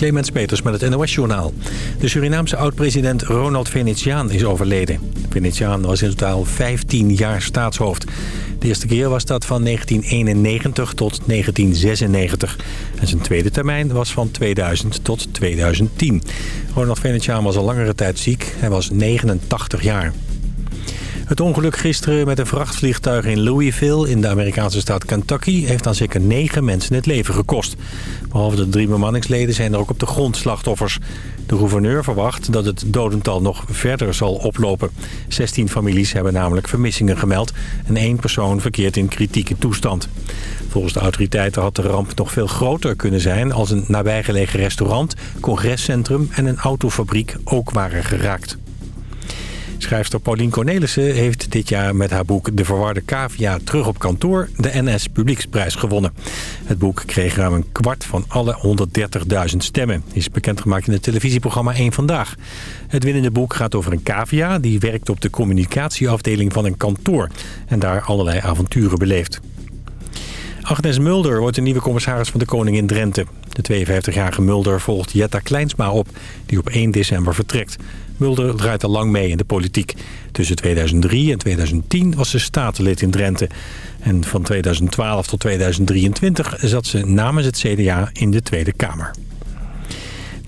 Clemens Peters met het NOS-journaal. De Surinaamse oud-president Ronald Venetiaan is overleden. Venetiaan was in totaal 15 jaar staatshoofd. De eerste keer was dat van 1991 tot 1996. En zijn tweede termijn was van 2000 tot 2010. Ronald Venetiaan was al langere tijd ziek. Hij was 89 jaar. Het ongeluk gisteren met een vrachtvliegtuig in Louisville in de Amerikaanse staat Kentucky heeft aan zeker negen mensen het leven gekost. Behalve de drie bemanningsleden zijn er ook op de grond slachtoffers. De gouverneur verwacht dat het dodental nog verder zal oplopen. 16 families hebben namelijk vermissingen gemeld en één persoon verkeert in kritieke toestand. Volgens de autoriteiten had de ramp nog veel groter kunnen zijn als een nabijgelegen restaurant, congrescentrum en een autofabriek ook waren geraakt. Schrijfster Paulien Cornelissen heeft dit jaar met haar boek De Verwarde Cavia terug op kantoor de NS Publieksprijs gewonnen. Het boek kreeg ruim een kwart van alle 130.000 stemmen. Is bekendgemaakt in het televisieprogramma 1 Vandaag. Het winnende boek gaat over een cavia die werkt op de communicatieafdeling van een kantoor. En daar allerlei avonturen beleeft. Agnes Mulder wordt de nieuwe commissaris van de Koning in Drenthe. De 52-jarige Mulder volgt Jetta Kleinsma op, die op 1 december vertrekt. Mulder draait al lang mee in de politiek. Tussen 2003 en 2010 was ze statenlid in Drenthe. En van 2012 tot 2023 zat ze namens het CDA in de Tweede Kamer.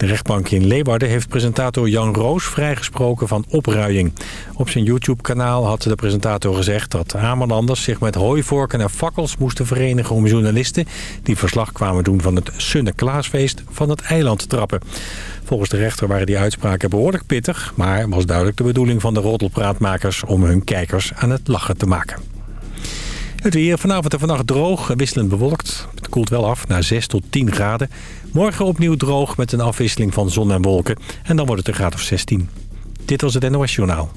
De rechtbank in Leeuwarden heeft presentator Jan Roos vrijgesproken van opruiing. Op zijn YouTube-kanaal had de presentator gezegd dat Amerlanders zich met hooivorken en fakkels moesten verenigen om journalisten die verslag kwamen doen van het Sunne Klaasfeest van het eiland te trappen. Volgens de rechter waren die uitspraken behoorlijk pittig, maar was duidelijk de bedoeling van de roddelpraatmakers om hun kijkers aan het lachen te maken. Het weer vanavond en vannacht droog, wisselend bewolkt. Het koelt wel af naar 6 tot 10 graden. Morgen opnieuw droog met een afwisseling van zon en wolken. En dan wordt het een graad of 16. Dit was het NOS Journaal.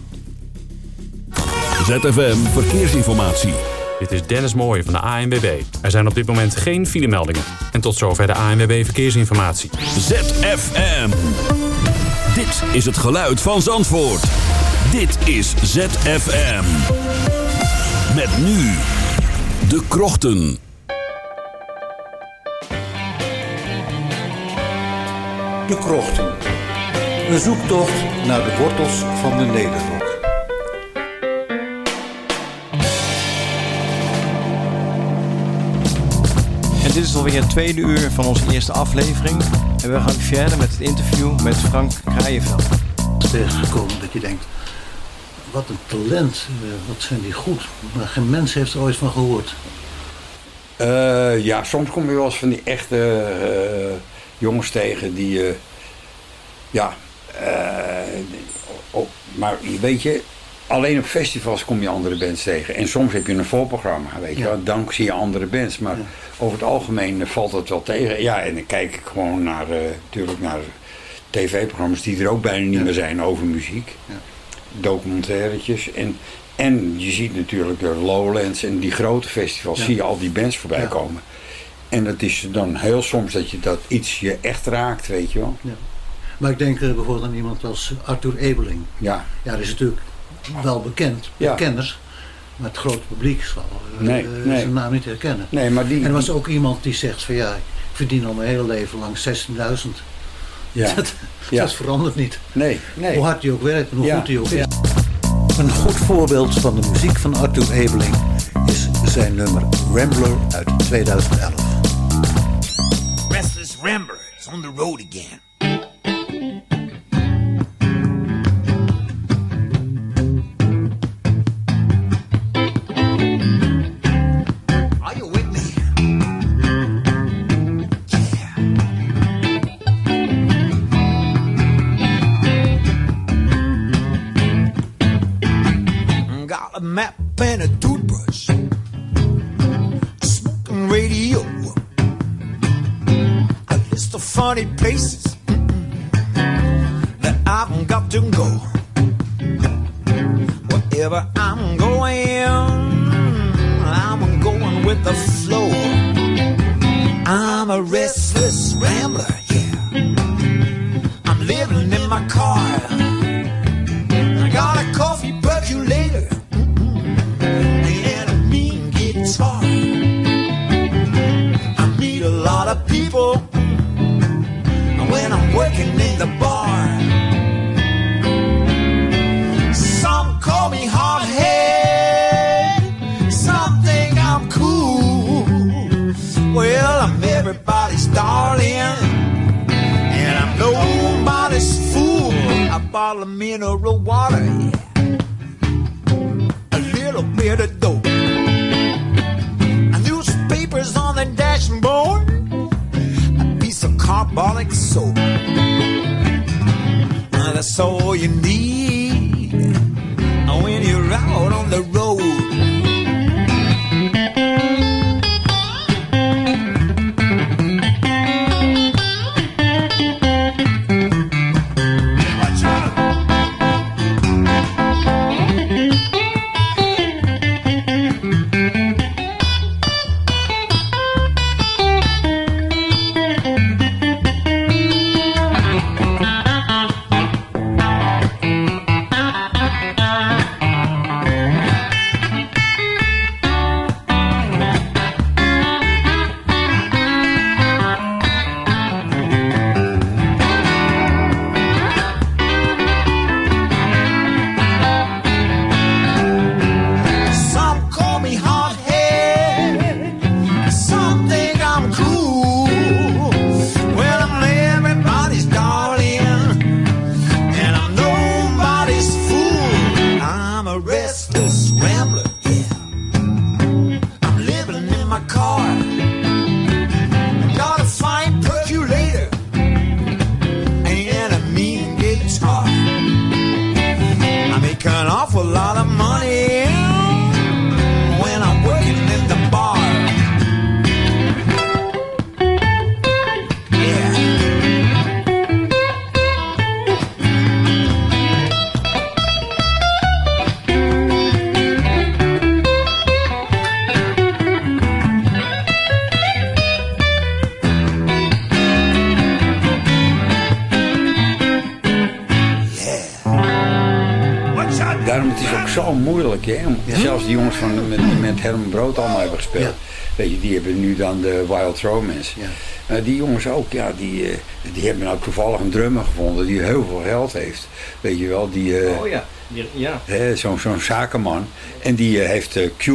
ZFM Verkeersinformatie. Dit is Dennis Mooij van de ANWB. Er zijn op dit moment geen filemeldingen. En tot zover de ANWB Verkeersinformatie. ZFM. Dit is het geluid van Zandvoort. Dit is ZFM. Met nu de krochten. De krochten. Een zoektocht naar de wortels van de Nederrok. En dit is alweer het tweede uur van onze eerste aflevering. En we gaan verder met het interview met Frank Kraaienveld. Tegengekomen dat je denkt, wat een talent, eh, wat zijn die goed. Maar geen mens heeft er ooit van gehoord. Eh, ja, soms kom je wel eens van die echte eh, jongens tegen die... ja, op, maar weet je, alleen op festivals kom je andere bands tegen. En soms heb je een voorprogramma, weet je Ja. wel. Dan zie je andere bands. Maar over het algemeen valt het wel tegen. Ja, en dan kijk ik gewoon naar, natuurlijk naar tv-programma's die er ook bijna niet meer zijn over muziek. Ja. Documentairetjes. En, en je ziet natuurlijk de Lowlands en die grote festivals, Ja. zie je al die bands voorbij Ja. komen. En het is dan heel soms dat je dat iets je echt raakt, weet je wel. Maar ik denk eh, bijvoorbeeld aan iemand als Arthur Ebeling. Ja, Ja, dat is natuurlijk wel bekend, Ja. Maar het grote publiek zal Nee, eh, nee. zijn naam niet herkennen. nee, maar die... En er was ook iemand die zegt van ja, ik verdien al mijn hele leven lang 16.000. ja. Dat, Ja. dat verandert niet. Nee, nee. Hoe hard hij ook werkt en hoe Ja, goed hij ook ja. is. Een goed voorbeeld van de muziek van Arthur Ebeling is zijn nummer Rambler uit 2011. Restless Rambler is on the road again. Herman Brood allemaal hebben gespeeld. Ja. Weet je, die hebben nu dan de Wild Romance. Ja. Maar die jongens ook, ja, die, eh, die hebben nou toevallig een drummer gevonden die heel veel geld heeft. Weet je wel, die... eh, Oh ja, die- ja. hè, Zo'n zo'n zakenman. En die eh, heeft de Q,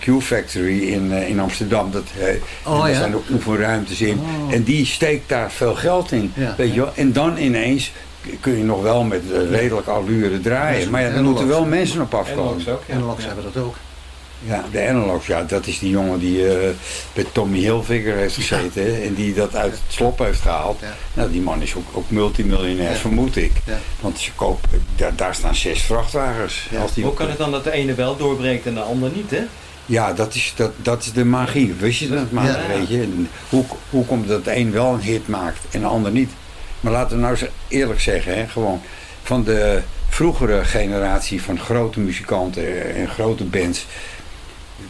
Q Factory in, in Amsterdam. Dat, en daar ja. zijn ook oefenruimtes in. En die steekt daar veel geld in. Ja. Weet je wel? En dan ineens kun je nog wel met redelijk allure draaien. Maar ja, dan moeten wel mensen op afkomen. ook, ja. En Loks hebben dat ook. Ja, de Analogs, ja, dat is die jongen die eh bij Tommy Hilfiger heeft gezeten. En die dat uit het slop heeft gehaald. Ja. Nou, die man is ook, ook multimiljonair, Ja. vermoed ik. Ja. Want ze kopen, daar, daar staan zes vrachtwagens. Ja. Als die Hoe kan het dan dat de ene wel doorbreekt en de ander niet, hè? Ja, dat is, dat, dat is de magie. Wist je dat maar, Ja. weet je. En Hoe, hoe komt het dat de een wel een hit maakt en de ander niet? Maar laten we nou eens eerlijk zeggen, hè, gewoon van de vroegere generatie van grote muzikanten en grote bands.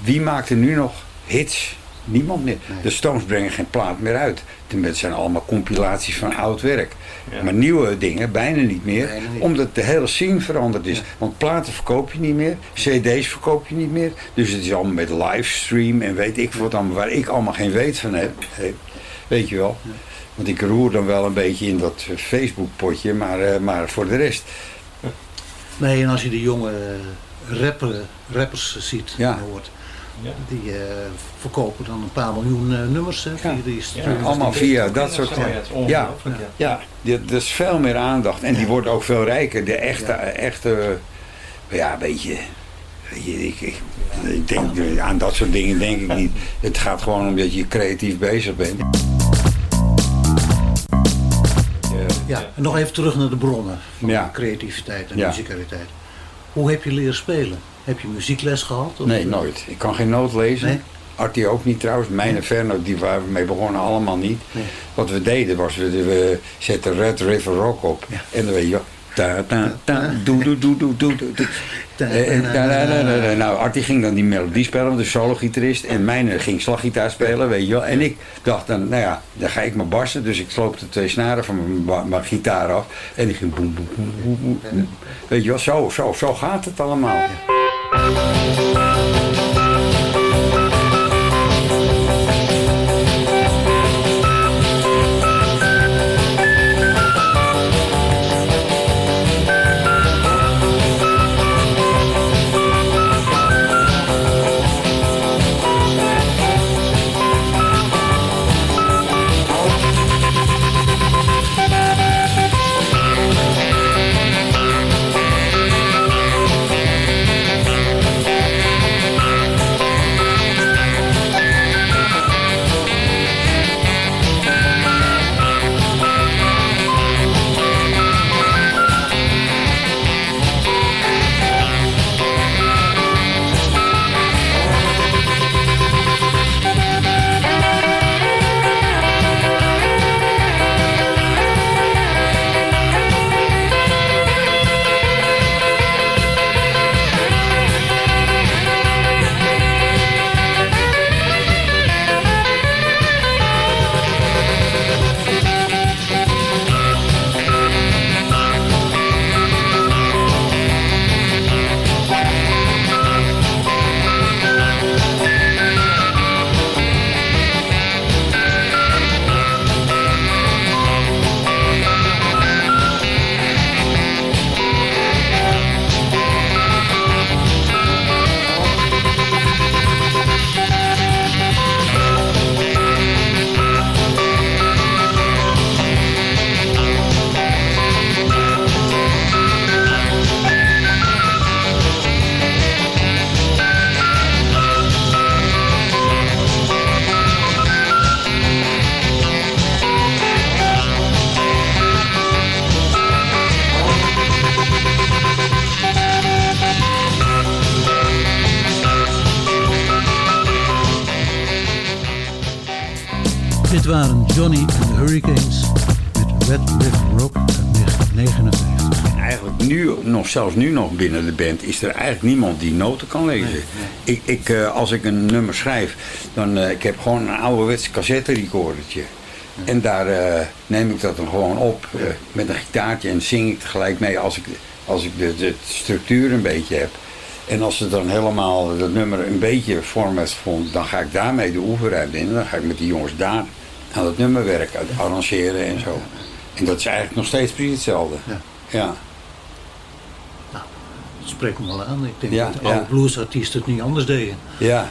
Wie maakt er nu nog hits? Niemand meer. De Stones brengen geen plaat meer uit. Het zijn allemaal compilaties van oud werk. Ja. Maar nieuwe dingen bijna niet meer. Bijna niet. Omdat de hele scene veranderd is. Ja. Want platen verkoop je niet meer. CD's verkoop je niet meer. Dus het is allemaal met livestream en weet ik wat allemaal. Waar ik allemaal geen weet van heb. Weet je wel. Want ik roer dan wel een beetje in dat Facebook potje. Maar, eh, maar voor de rest. Nee, en als je die jonge eh, rapper, rappers ziet Ja. en hoort, Ja. die eh, verkopen dan een paar miljoen eh, nummers hè, via die streaming. allemaal via dat soort... Ja, ja. Ja, die- er is veel meer aandacht. En die wordt ook veel rijker. De echte, echte ja, een beetje... weet je, Ik, ik, ik denk, aan dat soort dingen denk ik niet. Het gaat gewoon om dat je creatief bezig bent. Ja, en nog even terug naar de bronnen van Ja. creativiteit en Ja. Hoe heb je leren spelen? Heb je muziekles gehad? Of- Nee, nooit. Ik kan geen noot lezen. Nee? Artie ook niet trouwens. Mijn en Ferno, die waar we mee begonnen, allemaal niet. Nee. Wat we deden was, we, we zetten Red River Rock op. Ja. En dan weet je, ta ta ta, doe doe doe doe doe Nou, Artie ging dan die melodie spelen, de solo-gitarist. En mijn ging slaggitaar spelen, weet je wel. En ik dacht dan, nou ja, dan ga ik maar bassen. Dus ik sloop de twee snaren van mijn, gitaar af. En die ging boem, boem, boem, boem, boem. Weet je wel, zo, zo, zo gaat het allemaal. Zelfs nu nog binnen de band, is er eigenlijk niemand die noten kan lezen. Ik, ik, eh, als ik een nummer schrijf, dan uh, ik heb gewoon een ouderwets cassette recordertje. En daar eh, neem ik dat dan gewoon op eh, met een gitaartje en zing ik tegelijk mee als ik, als ik de, de structuur een beetje heb. En als het dan helemaal dat nummer een beetje vorm heeft gevonden, dan ga ik daarmee de oefenruimte in. Dan ga ik met die jongens daar aan het nummer werken, uit arrangeren en zo. En dat is eigenlijk nog steeds precies hetzelfde. Ja. Ja. Dat spreekt me wel aan. Ik denk Ja, dat alle ja. bluesartiesten het niet anders deden. Ja,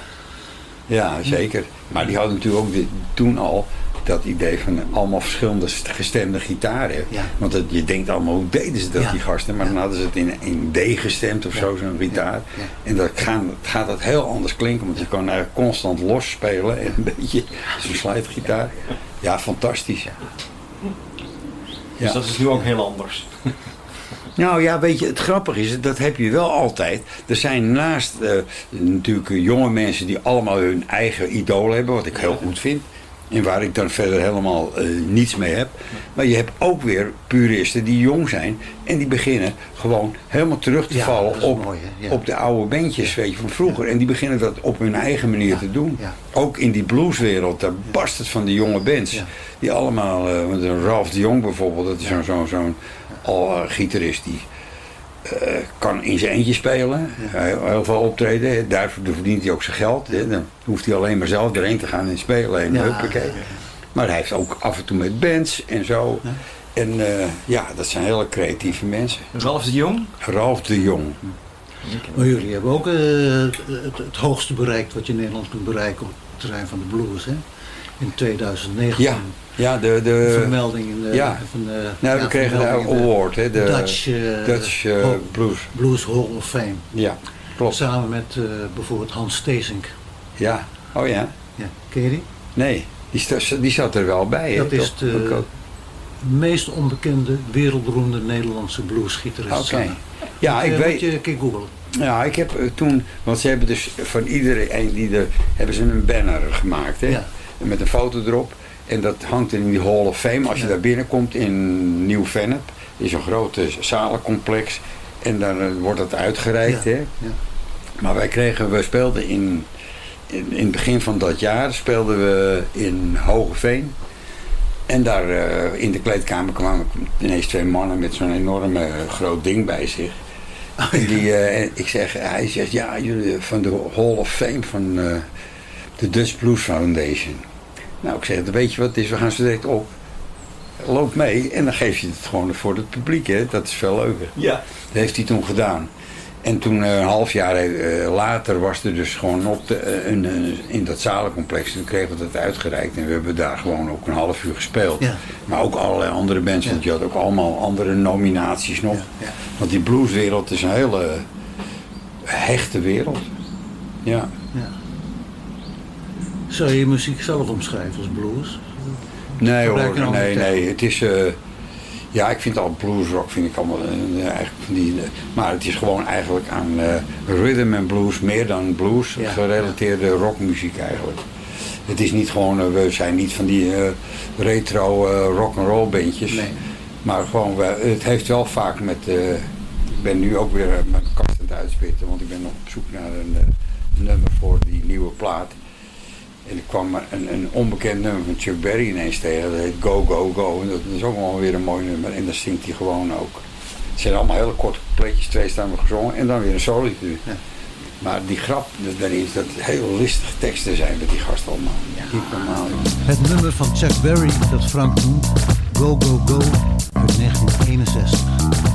ja zeker. Maar die hadden natuurlijk ook toen al dat idee van allemaal verschillende gestemde gitaren. Ja. Want het, je denkt allemaal, hoe deden ze dat, Ja. die gasten? Maar dan hadden ze het in, in D gestemd of zo, zo'n gitaar. Ja. En dan gaat, gaat dat heel anders klinken, want je kan eigenlijk constant los spelen en een beetje zo'n slijtgitaar. Ja, fantastisch. Dus Ja. dat is nu ook heel anders. Nou ja, weet je, het grappige is, dat heb je wel altijd. Er zijn naast eh, natuurlijk eh, jonge mensen die allemaal hun eigen idool hebben, wat ik heel goed vind. En waar ik dan verder helemaal eh, niets mee heb. Maar je hebt ook weer puristen die jong zijn. En die beginnen gewoon helemaal terug te Ja, vallen op, mooi, hè? Ja. op de oude bandjes weet je, van vroeger. En die beginnen dat op hun eigen manier te doen. Ook in die blueswereld, daar barst het van die jonge bands. Die allemaal, eh, met een Ralph de Jong bijvoorbeeld, dat is zo'n zo'n zo'n al eh, gitarist die eh, kan in zijn eentje spelen. Heel, heel veel optreden. Daarvoor verdient hij ook zijn geld. Hè. Dan hoeft hij alleen maar zelf erheen te gaan en spelen. En Ja. Maar hij heeft ook af en toe met bands en zo. En eh, ja, dat zijn hele creatieve mensen. Ralf de Jong? Ralph de Jong. Maar jullie hebben ook eh, het hoogste bereikt wat je in Nederland kunt bereiken op het terrein van de blues. Hè? In 2019. Ja, ja de, de, vermelding in de, ja. van de, nou, ja, we kregen de award, hè, de Dutch, eh, Dutch eh, Blues. Blues Hall of Fame. Ja, klopt. Samen met eh, bijvoorbeeld Hans Steesink. Ja, oh ja. Ja, ken je die? Nee, die, die zat er wel bij. Dat is de- meest onbekende, wereldberoemde Nederlandse bluesgitarist. Oké. Ja, ik weet. je een googlen. Ja, ik heb toen, want ze hebben dus van iedereen die er, hebben ze een banner gemaakt, hè? Ja. Met een foto erop. En dat hangt in die Hall of Fame. Als je daar binnenkomt in Nieuw-Vennep, is een grote zalencomplex. En dan eh, wordt dat uitgereikt, hè? Ja. Maar wij kregen, we speelden in, in, in het begin van dat jaar, speelden we in Hogeveen. En daar eh, in de kleedkamer kwamen ineens twee mannen met zo'n enorme eh, groot ding bij zich. En die, ik zeg, hij zegt, ja, jullie van de Hall of Fame van de Dutch Blues Foundation. Nou, ik zeg, weet je wat het is, we gaan zo direct op. Loop mee en dan geef je het gewoon voor het publiek, hè. Dat is veel leuker. Ja. Dat heeft hij toen gedaan. En toen eh, een half jaar eh, later was er dus gewoon op de, eh, in dat zalencomplex. Toen kregen we dat uitgereikt en we hebben daar gewoon ook een half uur gespeeld. Ja. Maar ook allerlei andere bands, want je had ook allemaal andere nominaties nog. Ja. Want die blueswereld is een hele hechte wereld. Ja. Ja. Zou je je muziek zelf omschrijven als blues? Nee hoor, nee, nee. Het is... eh, ja, ik vind al bluesrock vind ik allemaal eh, eigenlijk van die... eh, maar het is gewoon eigenlijk aan rhythm en blues meer dan blues Ja. gerelateerde rockmuziek eigenlijk. Het is niet gewoon, we zijn niet van die retro eh, rock and roll bandjes. Nee. Maar gewoon, het heeft wel vaak met... ik ben nu ook weer mijn kast aan het uitspitten, want ik ben nog op zoek naar een nummer voor die nieuwe plaat. En er kwam een, een onbekend nummer van Chuck Berry ineens tegen. Dat heet Go, Go, Go. En dat is ook wel weer een mooi nummer. En dat zingt hij gewoon ook. Het zijn allemaal hele korte coupletjes. Twee staan we gezongen. En dan weer een solo. Ja. Maar die grap dat daarin is dat het heel listige teksten zijn met die gasten allemaal. Normaal. joh. Het nummer van Chuck Berry dat Frank noemt, Go Go Go, uit 1961.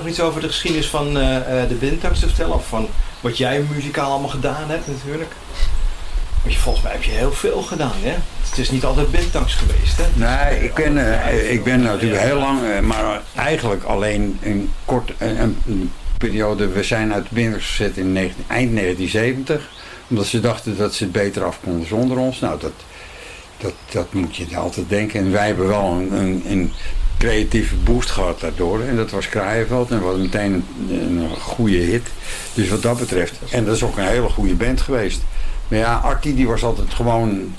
Nog iets over de geschiedenis van eh, eh, de Bintax te vertellen? Of van wat jij muzikaal allemaal gedaan hebt natuurlijk? Want je, volgens mij heb je heel veel gedaan, hè? Het is niet altijd Bintax geweest, hè? Nee, ik ben, eh, ik ben natuurlijk heel lang, maar eigenlijk alleen een kort een, een periode. We zijn uit de binnen gezet in 19 eind 1970, omdat ze dachten dat ze het beter af konden zonder ons. Nou, dat, dat, dat moet je altijd denken. En wij hebben wel een, een, een creatieve boost gehad daardoor. En dat was Kraaienveld en hadden meteen een, een goede hit. Dus wat dat betreft. En dat is ook een hele goede band geweest. Maar ja, Artie die was altijd gewoon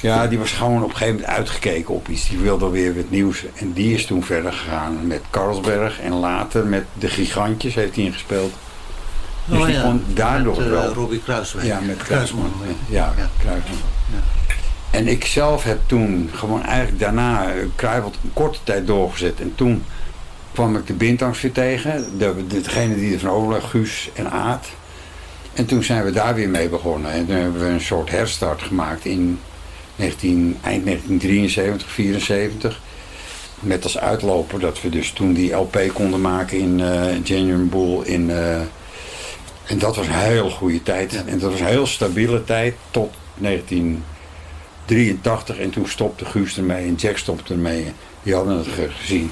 ja, die was gewoon op een gegeven moment uitgekeken op iets. Die wilde weer wat nieuws. En die is toen verder gegaan met Carlsberg. En later met de Gigantjes heeft hij ingespeeld. Dus Oh die ja, kon daardoor met, eh, wel. Robbie Kruiswijk. Ja, met Kruisman. Kruisman, Ja, ja. Kruisman. En ik zelf heb toen gewoon eigenlijk daarna eh, Kruivelt een korte tijd doorgezet. En toen kwam ik de Bintangs weer tegen. De, degene die er van overleg, Guus en Aad. En toen zijn we daar weer mee begonnen. En toen hebben we een soort herstart gemaakt in 19, eind 1973, 74. Met als uitloper dat we dus toen die LP konden maken in eh Genuine Bull. In, eh, en dat was een hele goede tijd. En dat was een heel stabiele tijd tot 1983. En toen stopte Guus ermee en Jack stopte ermee. Die hadden het ge- gezien.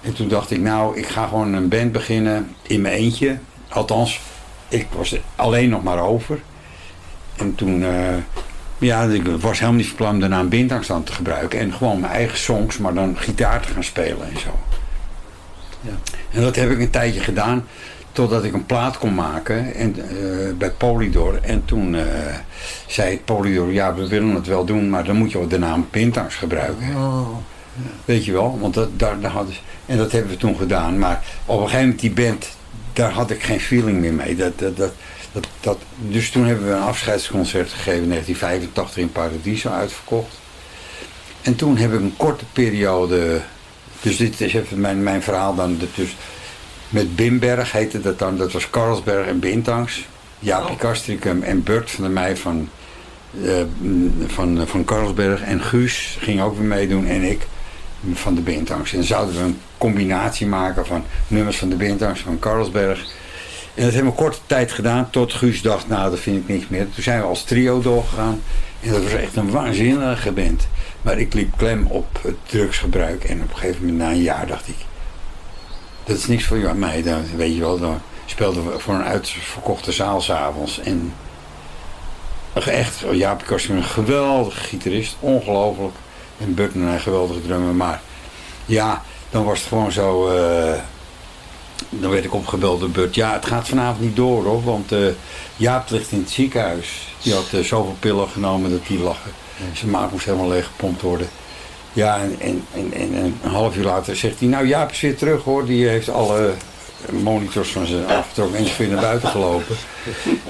En toen dacht ik, nou, ik ga gewoon een band beginnen in mijn eentje. Althans, ik was er alleen nog maar over. En toen, eh, ja, ik was helemaal niet van om daarna een bindangstand te gebruiken. En gewoon mijn eigen songs, maar dan gitaar te gaan spelen en zo. Ja. En dat heb ik een tijdje gedaan, totdat ik een plaat kon maken en, eh, bij Polydor. En toen eh, zei Polydor, ja, we willen het wel doen, maar dan moet je ook de naam Pintangs gebruiken. Oh, Weet je wel, want dat, daar, daar hadden ze, en dat hebben we toen gedaan. Maar op een gegeven moment die band, daar had ik geen feeling meer mee. Dat, dat, dat, dat, dat, dus toen hebben we een afscheidsconcert gegeven in 1985 in Paradiso uitverkocht. En toen heb ik een korte periode, dus dit is even mijn, mijn verhaal dan, dus met Bimberg heette dat dan, dat was Carlsberg en Bintangs. Jaapie Kastrikum en Bert van der Meij van, eh, van, van Carlsberg en Guus ging ook weer meedoen en ik van de Bintangs. En zouden we een combinatie maken van nummers van de Bintangs van Carlsberg. En dat hebben we korte tijd gedaan tot Guus dacht, nou dat vind ik niks meer. Toen zijn we als trio doorgegaan en dat was echt een waanzinnige band. Maar ik liep klem op het drugsgebruik en op een gegeven moment na een jaar dacht ik, dat is niks voor jou en mij. Dan, weet je wel, dan speelden we voor een uitverkochte zaal s'avonds. En echt, Jaap Kast een geweldige gitarist, ongelooflijk. En Button een geweldige drummer. Maar ja, dan was het gewoon zo. eh, dan werd ik opgebeld door Bert. Ja, het gaat vanavond niet door hoor. Want eh, Jaap ligt in het ziekenhuis. Die had eh, zoveel pillen genomen dat hij lag. Zijn maag moest helemaal leeg gepompt worden. Ja, en, en, en, en een half uur later zegt hij, nou Jaap is weer terug hoor. Die heeft alle monitors van ze afgetrokken en ze weer naar buiten gelopen.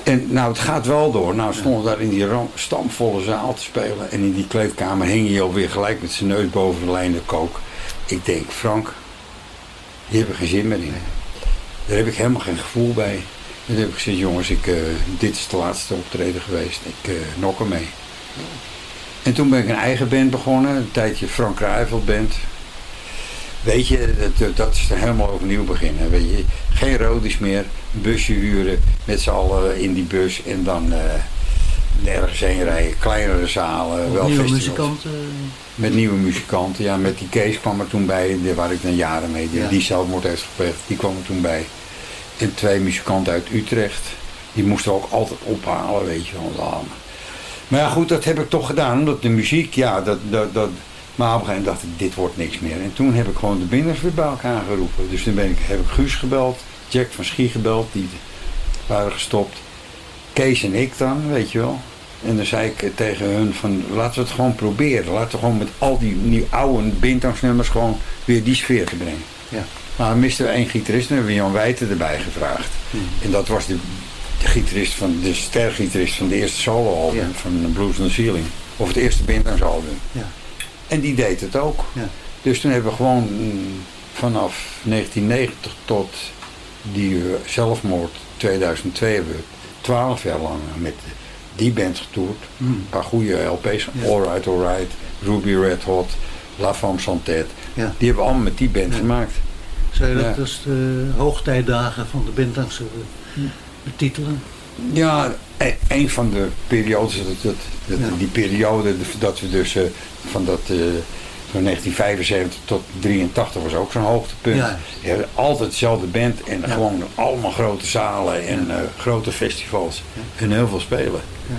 En nou, het gaat wel door. Nou, stonden daar in die stampvolle zaal te spelen. En in die kleedkamer hing hij alweer gelijk met zijn neus boven de lijn de kook. Ik denk, Frank, hier heb ik geen zin meer in. Daar heb ik helemaal geen gevoel bij. En toen heb ik gezegd, jongens, ik, eh, dit is de laatste optreden geweest. Ik uh, nok ermee. En toen ben ik een eigen band begonnen. Een tijdje Frank Kruijveld band. Weet je, dat, dat is helemaal opnieuw beginnen. Weet je. Geen rodies meer. Een busje huren. Met z'n allen in die bus. En dan eh, nergens heen rijden. Kleinere zalen. wel Nieuwe festivals. muzikanten. Met nieuwe muzikanten. Ja, met die Kees kwam er toen bij. die- Waar ik dan jaren mee. Die, Ja. die zelfmoord heeft gepleegd. Die kwam er toen bij. En twee muzikanten uit Utrecht. Die moesten we ook altijd ophalen. Weet je wel. Maar ja, goed, dat heb ik toch gedaan. Omdat de muziek, ja, dat, dat, dat, maar op een gegeven moment dacht ik, dit wordt niks meer. En toen heb ik gewoon de binders weer bij elkaar geroepen. Dus toen ben ik, heb ik Guus gebeld, Jack van Schie gebeld, die waren gestopt. Kees en ik dan, weet je wel. En dan zei ik tegen hun van, laten we het gewoon proberen. Laten we gewoon met al die, die oude bindtangsnummers gewoon weer die sfeer te brengen. Ja. Maar dan misten we één gitarist en hebben we Jan Wijten erbij gevraagd. En dat was de, de gitarist van, de stergitarist van de eerste soloalbum Ja. van Blues the Ceiling. Of het eerste bindtangsalbum. Ja. En die deed het ook. Ja. Dus toen hebben we gewoon mm, vanaf 1990 tot die eh, zelfmoord 2002 hebben we 12 jaar lang met die band getoerd. Mm. Een paar goede LP's. Ja. Alright, Alright, Ruby Red Hot, La Femme Santet. Ja. Die hebben we allemaal met die band gemaakt. Zou je dat als de hoogtijdagen van de Bindangse betitelen? Ja, e- een van de periodes, dat, dat, dat- Ja. die periode dat we dus eh, van dat eh, van 1975 tot 83 was ook zo'n hoogtepunt. Ja. Je hebt altijd dezelfde band en Ja. gewoon allemaal grote zalen en eh, grote festivals en heel veel spelen. Ja.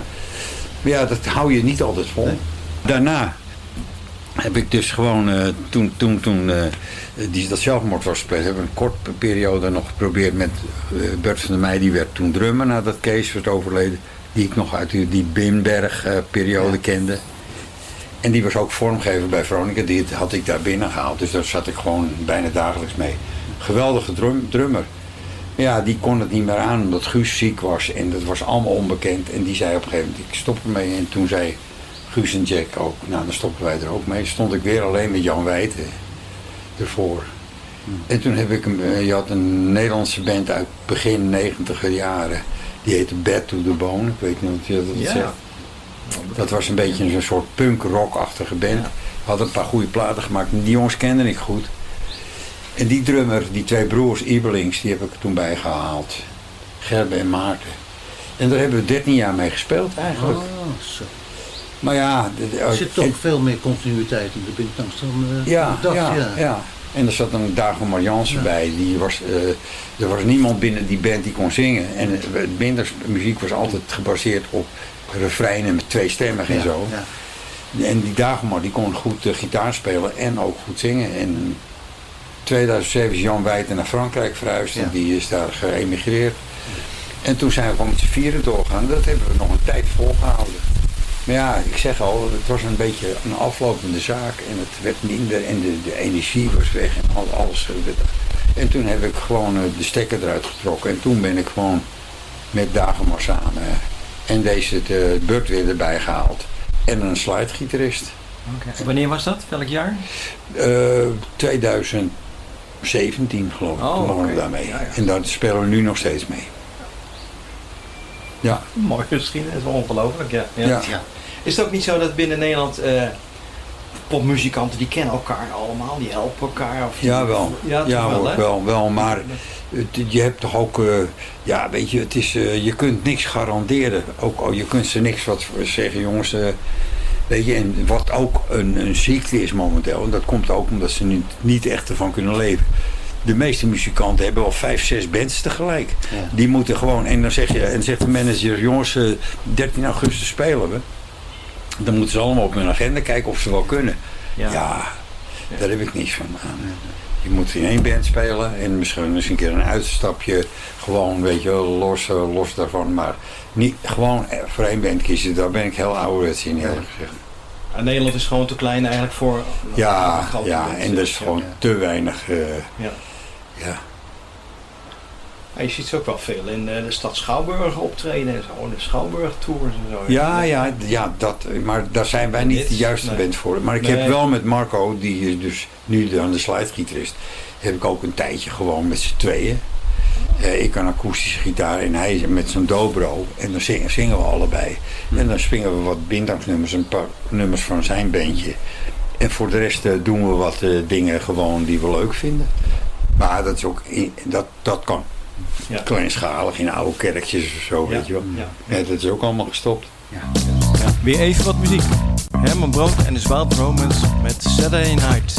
Maar ja, dat hou je niet altijd vol. Nee. Daarna heb ik dus gewoon, eh, toen, toen, toen eh, die, dat zelfmoord was gespeeld, heb ik een korte periode nog geprobeerd met eh, Bert van der Meij, die werd toen drummer nadat Kees was overleden, die ik nog uit die, die Bimberg-periode Ja. kende. En die was ook vormgever bij Veronica, die had ik daar binnen gehaald, dus daar zat ik gewoon bijna dagelijks mee. Geweldige drum, drummer. Ja, die kon het niet meer aan omdat Guus ziek was en dat was allemaal onbekend. En die zei op een gegeven moment, ik stop ermee. En toen zei Guus en Jack ook, nou dan stoppen wij er ook mee. Stond ik weer alleen met Jan Wijten ervoor. En toen heb ik een, eh, je had een Nederlandse band uit begin negentiger jaren. Die heette Bad to the Bone, ik weet niet of je dat Ja. zegt. Dat was een beetje een soort punk-rock-achtige band. Had een paar goede platen gemaakt. En die jongens kende ik goed. En die drummer, die twee broers Ibelings, die heb ik toen bijgehaald. Gerbe en Maarten. En daar hebben we 13 jaar mee gespeeld eigenlijk. Oh, zo. Maar ja, Er zit toch veel meer continuïteit in de Bindangst dan eh, ja, ik dacht. ja, ja. ja. En er zat een Dago Marianse Ja. bij. Die was, eh, er was niemand binnen die band die kon zingen. En uh, Binders muziek was altijd gebaseerd op refreinen met twee stemmen en Ja, zo. ja. En die Dagomar die kon goed eh, gitaar spelen en ook goed zingen. En in 2007 is Jan Wijten naar Frankrijk verhuisd. En Ja. die is daar geëmigreerd. En toen zijn we gewoon met z'n vieren doorgegaan. Dat hebben we nog een tijd volgehouden. Maar ja, ik zeg al, het was een beetje een aflopende zaak. En het werd minder en de, de energie was weg en al, alles. En toen heb ik gewoon eh, de stekker eruit getrokken. En toen ben ik gewoon met Dagomar samen. eh, En deze de Burt weer erbij gehaald. En een slidegitarist. Wanneer was dat? Welk jaar? Eh 2017 geloof ik. Oh, we daarmee. Ja, ja. En daar spelen we nu nog steeds mee. Ja, Mooie geschiedenis, dat is wel ongelooflijk. Ja. Ja. ja. Ja. Is het ook niet zo dat binnen Nederland eh, popmuzikanten die kennen elkaar allemaal, die helpen elkaar? Of Ja, wel. Ja, wel, wel, wel. Maar het- je hebt toch ook, eh, ja, weet je, het is, eh, je kunt niks garanderen. Ook, oh, je kunt ze niks wat zeggen, jongens. weet je, en wat ook een, een ziekte is momenteel, en dat komt ook omdat ze niet, niet echt ervan kunnen leven. De meeste muzikanten hebben wel vijf, zes bands tegelijk. Ja. Die moeten gewoon, en dan zeg je, en zegt de manager, jongens, eh, 13 augustus spelen we. Dan moeten ze allemaal op hun agenda kijken of ze wel kunnen. Ja. Ja, daar heb ik niets van aan. Je moet in één band spelen en misschien eens een keer een uitstapje. Gewoon, weet je, los, eh, los daarvan. Maar niet, gewoon eh, voor één band kiezen, daar ben ik heel ouderwets in eerlijk gezegd. En Nederland is gewoon te klein eigenlijk voor Ja, ja, en dat is gewoon te weinig. eh, Ja. Ja. Je ziet ze ook wel veel in eh, de stad Schouwburg optreden en zo. De Schouwburg tours en zo. Ja, ja, ja dat, maar daar zijn wij niet Dit? de juiste Nee. band voor. Maar ik Nee. heb wel met Marco, die is dus nu aan de slidegitarist, heb ik ook een tijdje gewoon met z'n tweeën. Eh, ik kan akoestische gitaar en hij met zijn dobro. En dan zingen, zingen we allebei. En dan springen we wat bindangsnummers, een paar nummers van zijn bandje. En voor de rest eh, doen we wat dingen gewoon die we leuk vinden. Maar dat is ook, in- dat, dat kan. Ja. Kleinschalig in oude kerkjes of zo, Ja, weet je wel. ja. Ja, dat is ook allemaal gestopt. Weer even wat muziek. Herman Brood en de Wild Romans met Saturday Night.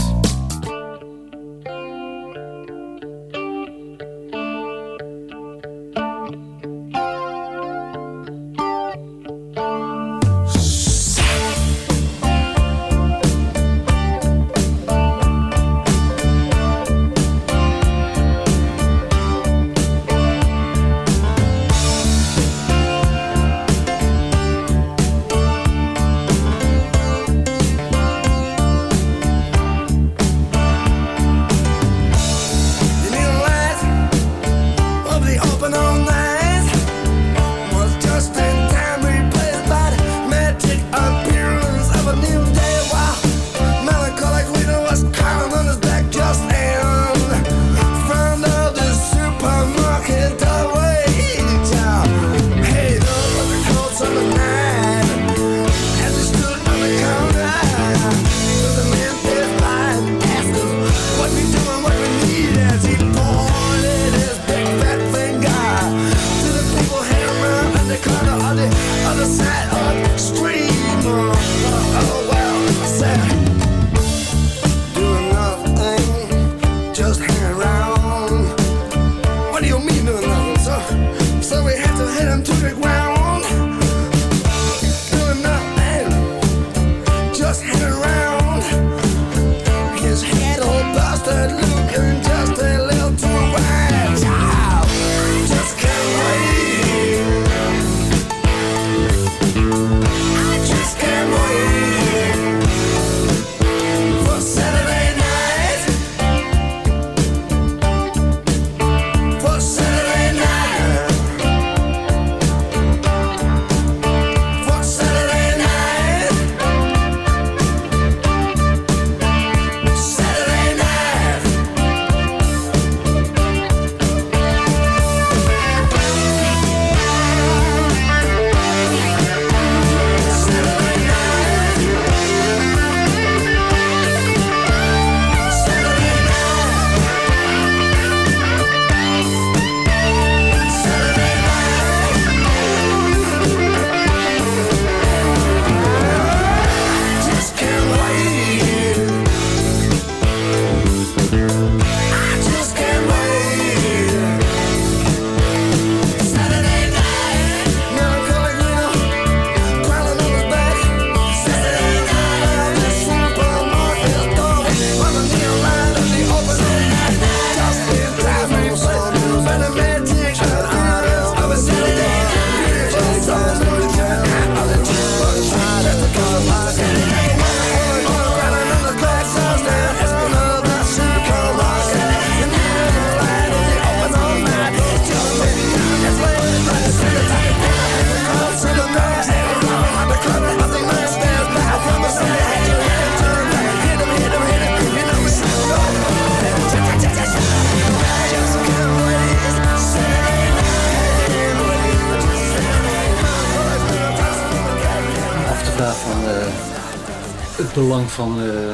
Belang van eh,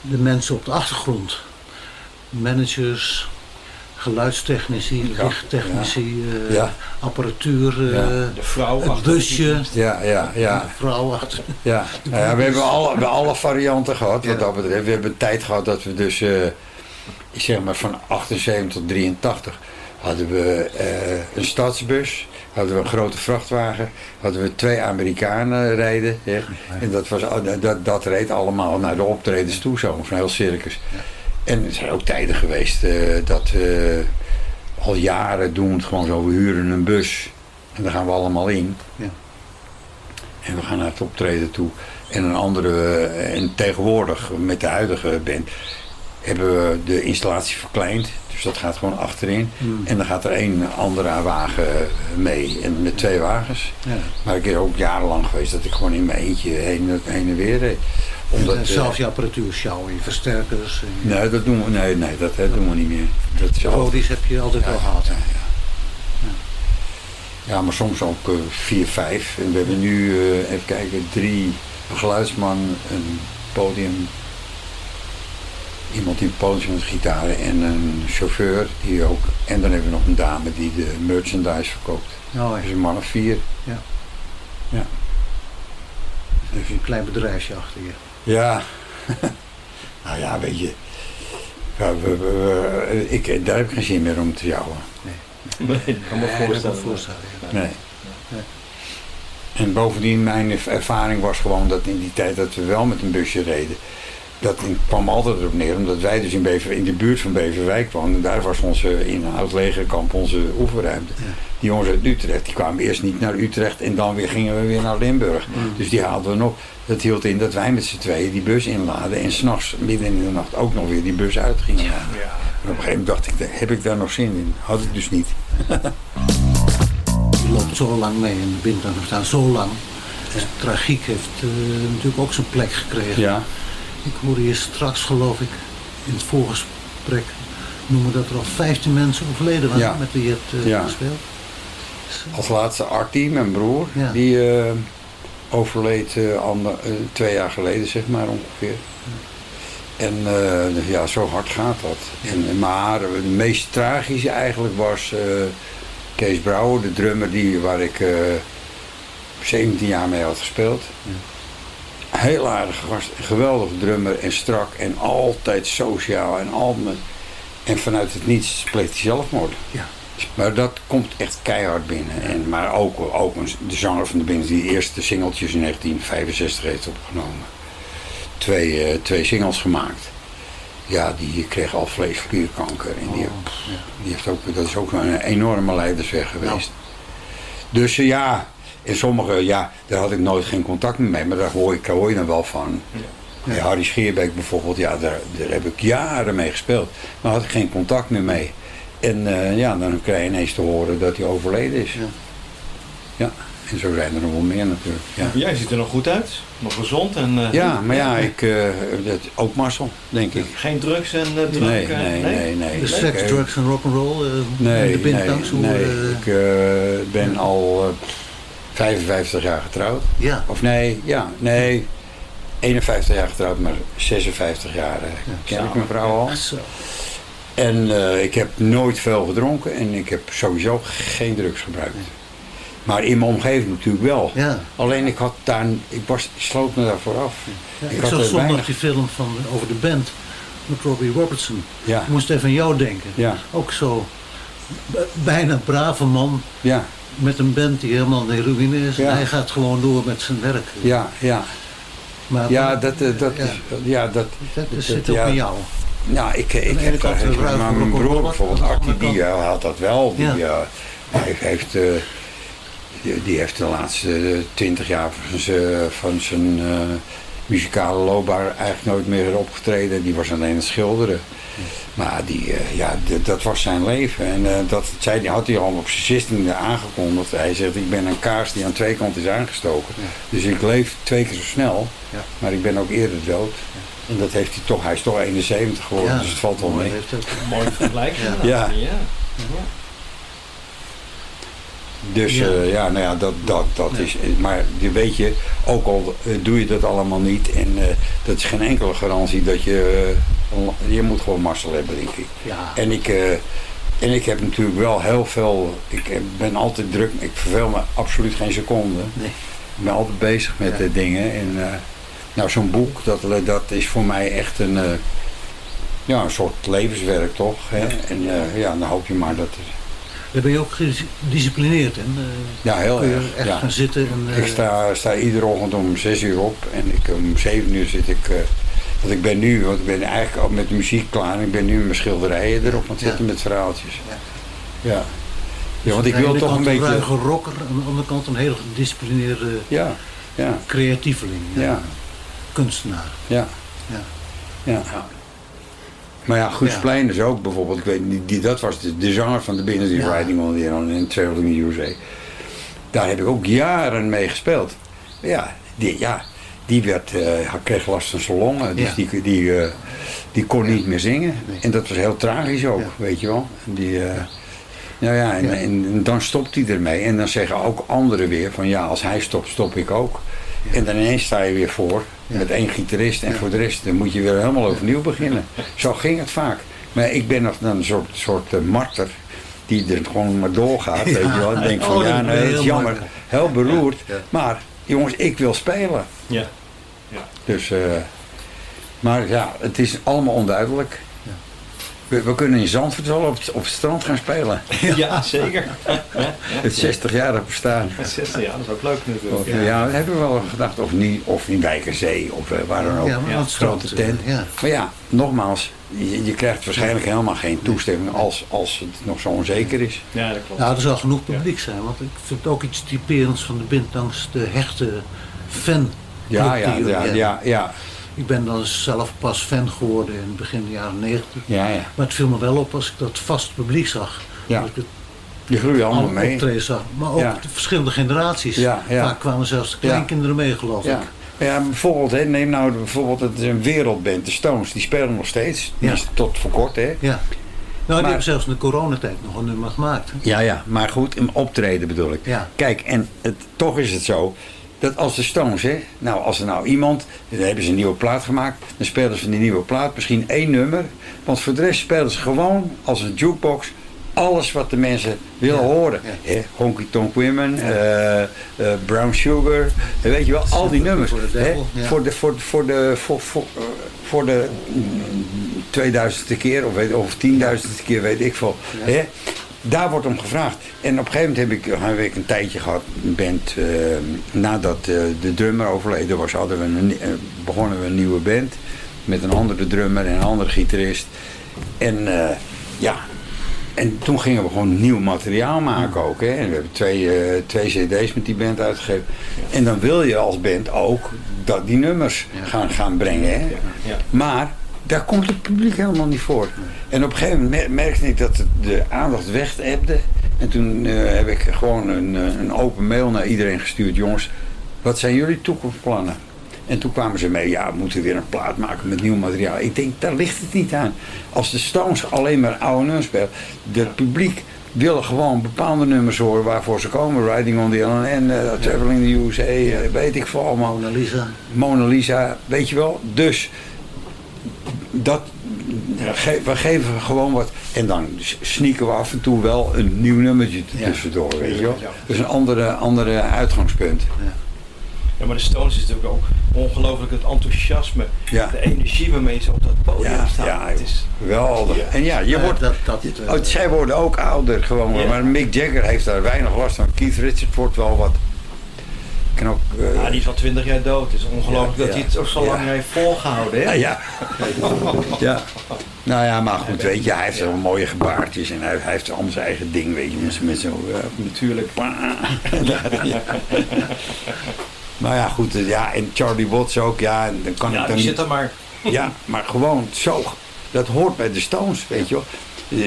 de mensen op de achtergrond. Managers, geluidstechnici, Ja, lichttechnici, eh, Ja. apparatuur, eh, Ja. De vrouw het achter busje, Ja, ja, ja. de vrouw achter. Ja, nou ja we hebben alle, alle varianten gehad wat dat betreft. We hebben een tijd gehad dat we dus, eh, ik zeg maar van 78 tot 83, hadden we eh, een stadsbus, hadden we een grote vrachtwagen, hadden we twee Amerikanen rijden. En dat, was, al- dat, dat reed allemaal naar de optredens toe, zo, van heel circus. En er zijn ook tijden geweest eh, dat we al jaren doen het gewoon zo, we huren een bus en daar gaan we allemaal in. Ja. En we gaan naar het optreden toe. En een andere, eh, en tegenwoordig met de huidige band, hebben we de installatie verkleind. Dus dat gaat gewoon achterin. Hmm. En dan gaat er één andere wagen mee. En met twee wagens. Ja. Maar ik ben ook jarenlang geweest dat ik gewoon in mijn eentje heen, heen en weer reed. Omdat, en eh, zelfs je apparatuur sjouwen, je versterkers. en Nee, dat doen we, nee, nee, dat hè, doen we niet meer. Dat heb je altijd Ja, wel gehad. ja, ja. Ja, maar soms ook eh, vier, vijf. En we hebben nu, eh, even kijken, drie een geluidsman, een podium, iemand het podium met gitaar en een chauffeur die ook. En dan hebben we nog een dame die de merchandise verkoopt. Nou, Dus een man of vier. heb je een klein bedrijfje achter je. Ja. nou ja, weet je. Ja, we, we- we- ik, daar heb ik geen zin meer om te jouwen. Nee, ik kan me Ja, ik voorstellen. kan me voorstellen, ja. Nee. En bovendien, mijn er- ervaring was gewoon dat in die tijd dat we wel met een busje reden, dat kwam altijd erop neer, omdat wij dus in, Bever, in de buurt van Beverwijk woonden. En daar was onze, in oud legerkamp onze oefenruimte. Ja. Die jongens uit Utrecht, die kwamen eerst niet naar Utrecht en dan weer gingen we weer naar Limburg. Dus die haalden we nog. Dat hield in dat wij met z'n tweeën die bus inladen en s'nachts midden in de nacht ook nog weer die bus uitgingen. En op een gegeven moment dacht ik, heb ik daar nog zin in? Had ik dus niet. Je loopt zo lang mee en de bindtangen staan zo lang. Dus tragiek heeft eh, natuurlijk ook zijn plek gekregen. Ja. Ik hoorde je straks, geloof ik, in het voorgesprek noemen dat er al 15 mensen overleden waren Ja. met wie je hebt eh, Ja. gespeeld. Als laatste Artie, mijn broer, Ja. die eh, overleed eh, ander, twee jaar geleden, zeg maar ongeveer. En ja, zo hard gaat dat. En, maar het meest tragische eigenlijk was Kees Brouwer, de drummer die, waar ik eh 17 jaar mee had gespeeld. Heel aardige gast, een geweldige drummer en strak en altijd sociaal en altijd. En vanuit het niets pleegt hij zelfmoord. Ja. Maar dat komt echt keihard binnen. En, maar ook, ook een- de zanger van de Bins die de eerste singeltjes in 1965 heeft opgenomen. Twee, eh, twee singles gemaakt. Ja, die kreeg al vleesklierkanker. En die, Oh, die heeft ook, dat is ook een enorme leidersweg geweest. Nou. Dus eh, ja, en sommige, ja, daar had ik nooit geen contact meer mee. Maar daar hoor, ik, daar hoor je dan wel van. Ja. Harry Scheerbeek bijvoorbeeld, ja, daar, daar heb ik jaren mee gespeeld. Maar had ik geen contact meer mee. En eh, ja, dan krijg je ineens te horen dat hij overleden is. Ja. Ja, en zo zijn er nog wel meer natuurlijk. Ja, Jij ziet er nog goed uit. Nog gezond en... eh, ja maar ja, ik, eh, dat, ook Marcel, denk ik. Geen drugs en eh drank? Nee, nee, nee, nee. Seks, drugs en rock'n'roll. eh Nee, de nee, nee. Ik eh, ben al eh, 55 jaar getrouwd. ja. Of nee, ja, nee. 51 jaar getrouwd, maar 56 jaar eh, ken ik mijn vrouw al. Zo. En eh, ik heb nooit veel gedronken en ik heb sowieso geen drugs gebruikt. Maar in mijn omgeving natuurlijk wel. Ja. Alleen ik had daar, ik, was, ik sloot me daarvoor af. Ja, Ik zag zondag weinig- die film van, over de band met Robbie Robertson. Ja, Ik moest even aan jou denken. ja, Ook zo bijna brave man ja, met een band die helemaal in ruïne is. Ja. En hij gaat gewoon door met zijn werk. ja, ja. Maar, Ja, dat, eh, dat ja, is, ja, dat, dat, dat- zit ook ja. in jou. Nou, ik, ik heb daar maar mijn broer bijvoorbeeld, Artie, die eh, had dat wel. Die, Ja. eh, hij heeft, die, die heeft de laatste twintig jaar van zijn, van zijn muzikale loopbaan eigenlijk nooit meer opgetreden. Die was alleen het schilderen. Maar die, eh, ja, dat was zijn leven. En eh, dat zei, die had hij al op zijn zestiende aangekondigd. Hij zegt, ik ben een kaars die aan twee kanten is aangestoken. Dus ik leef twee keer zo snel. Ja. Maar ik ben ook eerder dood. En dat heeft hij toch, hij is toch 71 geworden, dus het valt wel mee. heeft het. Mooi vergelijking. Ja. Ja. Dus Ja. ja, ja nou ja, dat, dat, dat is. Maar je weet je, ook al eh, doe je dat allemaal niet. En eh, dat is geen enkele garantie dat je. eh, je moet gewoon mazzel hebben, denk ik. Ja. En ik, eh, en ik heb natuurlijk wel heel veel. Ik ben altijd druk. Ik verveel me absoluut geen seconde. Nee. Ik ben altijd bezig met eh, dingen. En eh, nou, zo'n boek, dat, dat is voor mij echt een. eh, ja, een soort levenswerk toch? Hè? En eh, ja, dan hoop je maar dat. Daar ben je ook gedisciplineerd in. eh, Ja, heel kun je erg. echt ja. gaan zitten. En, eh, Ik sta, sta iedere ochtend om 6 uur op en ik, om 7 uur zit ik. eh, want ik ben nu, want ik ben eigenlijk al met de muziek klaar. En ik ben nu met mijn schilderijen erop aan het Ja. zitten met verhaaltjes. Ja. Ja. Ja, want ik aan de wil toch een beetje. ruige rocker, aan de andere kant een heel gedisciplineerde Ja, ja, creatieveling. ja, Kunstenaar. ja. Ja. ja. Maar ja, Goedsplein is ook bijvoorbeeld, ik weet niet, die, dat was de, de zanger van de Binnen die Ja. Riding on the in Traveling USA. Daar heb ik ook jaren mee gespeeld. Ja, die, ja, die werd, hij kreeg last van zijn longen, dus Ja. die, die, eh, die kon niet meer zingen. Nee. En dat was heel tragisch ook, Ja. weet je wel. En Die, eh, nou ja, en, Ja. En, en dan stopt hij ermee. En dan zeggen ook anderen weer van ja, als hij stopt, stop ik ook. En dan ineens sta je weer voor Ja. met één gitarist en voor de rest dan moet je weer helemaal overnieuw beginnen. Zo ging het vaak. Maar ik ben nog een soort, soort eh, marter die er gewoon maar doorgaat, weet je wel. En denkt van Oh, ja, nee, dat is jammer, heel beroerd. Maar jongens, ik wil spelen. Ja. Dus, eh, maar ja, het is allemaal onduidelijk. We, we kunnen in Zandvoort wel op, het- op het strand gaan spelen. Ja, zeker. Het 60-jarig bestaan. 60 jaar, dat is ook leuk natuurlijk. Of, ja. dat hebben we wel gedacht. Of niet, of in Wijkerzee, of eh, waar dan ook. Ja, maar Ja, dat grote tent. Ja. Maar ja, nogmaals, je, je krijgt waarschijnlijk helemaal geen toestemming als, als het nog zo onzeker is. Ja, dat klopt. Nou, er zal genoeg publiek zijn, want ik vind het ook iets typerends van de band langs de hechte fan. Ja, ja, ja, ja, ja, Ik ben dan zelf pas fan geworden in begin de jaren 90. ja, ja. Maar het viel me wel op als ik dat vast publiek zag. Ja. Dat ik het Die groeien allemaal mee. optreden zag. Maar ook Ja. de verschillende generaties. Ja, ja. Vaak kwamen zelfs de kleinkinderen mee, geloof Ja. ik. Ja, bijvoorbeeld, hè, neem nou bijvoorbeeld het is een wereldband, de Stones, die spelen nog steeds. Ja. Dus tot voor kort, hè. Ja. Nou, die hebben zelfs in de coronatijd nog een nummer gemaakt. hè. Ja, ja, maar goed, im optreden bedoel ik. Ja. Kijk, en het, toch is het zo dat als de Stones, hè, nou als er nou iemand, dan hebben ze een nieuwe plaat gemaakt, dan spelen ze van die nieuwe plaat misschien één nummer, want voor de rest spelen ze gewoon als een jukebox alles wat de mensen willen Ja, horen. ja. Hè, Honky Tonk Women, eh, eh, Brown Sugar, eh, weet je wel, al die nummers. Voor de devil, voor de, voor, voor de, voor, voor, voor de mm, 2000ste keer of, weet, of 10.000ste keer, weet ik veel. Hè? Daar wordt om gevraagd. En op een gegeven moment heb ik, heb ik een tijdje gehad, een band, eh, nadat eh, de drummer overleden was, hadden we een, eh, begonnen we een nieuwe band. Met een andere drummer en een andere gitarist. En eh, ja, en toen gingen we gewoon nieuw materiaal maken ook. Hè? En we hebben twee, eh, twee cd's met die band uitgegeven. En dan wil je als band ook dat die nummers gaan, gaan brengen. Hè? Ja. Maar daar komt het publiek helemaal niet voor. En op een gegeven moment mer- merkte ik dat de aandacht wegebde. En toen eh, heb ik gewoon een, eh, een open mail naar iedereen gestuurd. Jongens, wat zijn jullie toekomstplannen? En toen kwamen ze mee, ja, we moeten weer een plaat maken met nieuw materiaal. Ik denk, daar ligt het niet aan. Als de Stones alleen maar oude nummers spelen, het publiek willen gewoon bepaalde nummers horen waarvoor ze komen. Riding on the LNN, uh, Traveling the USA, eh, weet ik veel allemaal. Mona Lisa. Mona Lisa, weet je wel. Dus dat, we geven gewoon wat. En dan sneaken we af en toe wel een nieuw nummertje tussendoor, weet je wel. Ja. Is een andere, andere uitgangspunt. Ja, maar de Stones is natuurlijk ook ongelooflijk het enthousiasme, Ja. de energie waarmee ze op dat podium Ja, staan. ja, het is, geweldig. Ja. En ja, je Ja, wordt, dat, dat, eh, oh, zij worden ook ouder gewoon. Ja. Maar Mick Jagger heeft daar weinig last van. Keith Richards wordt wel wat... Eh, ja, die is al twintig jaar dood. Het is ongelooflijk Ja, dat hij het ja. zo lang Ja. heeft volgehouden. Hè? Ja, ja. ja. Nou ja, maar goed, weet je, hij heeft wel mooie gebaartjes en hij, hij heeft allemaal zijn eigen ding, weet je, met, zo'n... eh, Natuurlijk. ja. Maar ja, goed, eh, ja, en Charlie Watts ook, ja, en dan kan Ja, ik dan zit er maar. Ja, maar gewoon zo, dat hoort bij de Stones, weet je wel.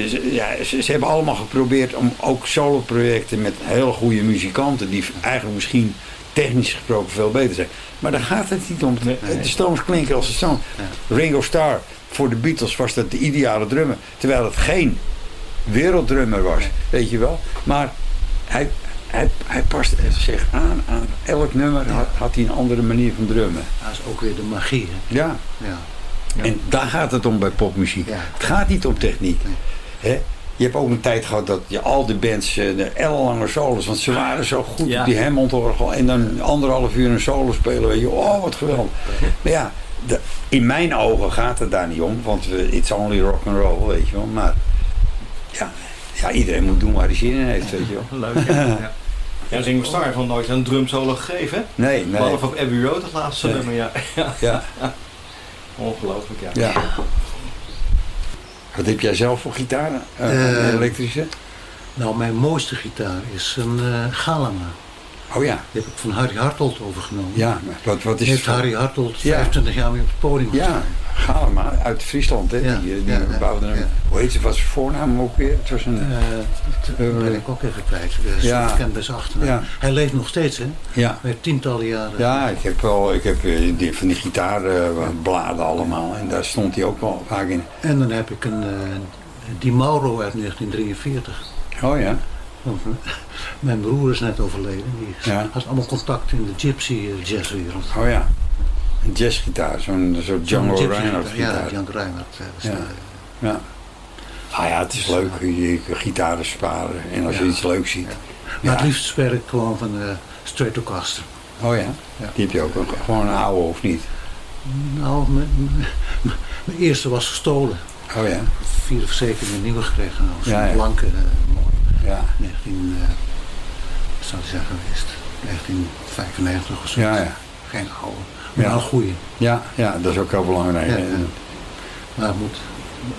Ze, ja, ze, ze hebben allemaal geprobeerd om ook solo-projecten met hele goede muzikanten, die eigenlijk misschien technisch gesproken veel beter zijn. Maar daar gaat het niet om. Nee. De Stones klinken als de Stones. Ringo Starr, voor de Beatles was dat de ideale drummer. Terwijl het geen werelddrummer was, weet je wel. Maar hij, hij, hij past zich aan aan elk nummer, had, had hij een andere manier van drummen. dat is ook weer de magie. Hè? Ja, Ja. en daar gaat het om bij popmuziek. Ja. Het gaat niet om techniek. Hè? Je hebt ook een tijd gehad dat je al die bands eh, de ellenlange solos, want ze waren zo goed Ja. op die Hammond-orgel. En dan anderhalf uur een solo spelen, weet je, oh wat geweldig. Maar ja, de- in mijn ogen gaat het daar niet om, want we, it's only rock and roll, weet je wel. Maar ja, ja, iedereen moet doen waar hij zin in heeft, weet je wel. Leuk. Ja, ja. ja Ringo Starr heeft nog nooit een drumsolo gegeven. hè? Nee, nee. Behalve op Abbey Road, het laatste Nee. nummer. Ja. ja. Ja, Ongelooflijk, ja. ja. Wat heb jij zelf voor gitaar? Eh, Eh, een elektrische? Nou, mijn mooiste gitaar is een eh Galama. Oh ja. Die heb ik van Harry Hartold overgenomen. Ja, maar wat, wat is Heeft het? Harry Hartold Ja. 25 jaar mee op het podium Ja, gestaan. Galema uit Friesland. Hè? Ja, Die, die ja. Hoe heet het? Was zijn voornaam ook weer? Het was een. Eh, ben ik ook even kwijt. Ja. Ik ken achternaam. Ja. Hij leeft nog steeds, hè? ja. Heeft tientallen jaren. Ja, ik heb wel, ik heb eh, die, van die gitaarbladen allemaal en daar stond hij ook wel vaak in. En dan heb ik een uh, Di Mauro uit 1943. Oh ja, eh, Mijn broer is net overleden. Die Ja. had allemaal contact in de gypsy eh, jazzwereld. oh ja. Een jazzgitaar, zo'n soort Django Reinhardt gitaar. Ja. Django Reinhardt. eh, Ja. eh, Ja. Ah ja, het is leuk, je, je gitaren sparen en als je iets leuks ziet. Maar het liefst speel ik gewoon van uh, Stratocaster. Oh ja, Ja. die heb je ook, een- gewoon een oude of niet? Nou, mijn- mijn mijn eerste was gestolen. Oh ja, Vier of zeker een nieuwe gekregen. Nou, Zo'n Ja, ja. blanke, eh, mooi. ja. 19, eh, wat zou ik zeggen geweest? 1995 of zo. Ja, ja. Geen oude, Ja. Ja, ja, dat is ook heel belangrijk. Ja. Maar het, moet,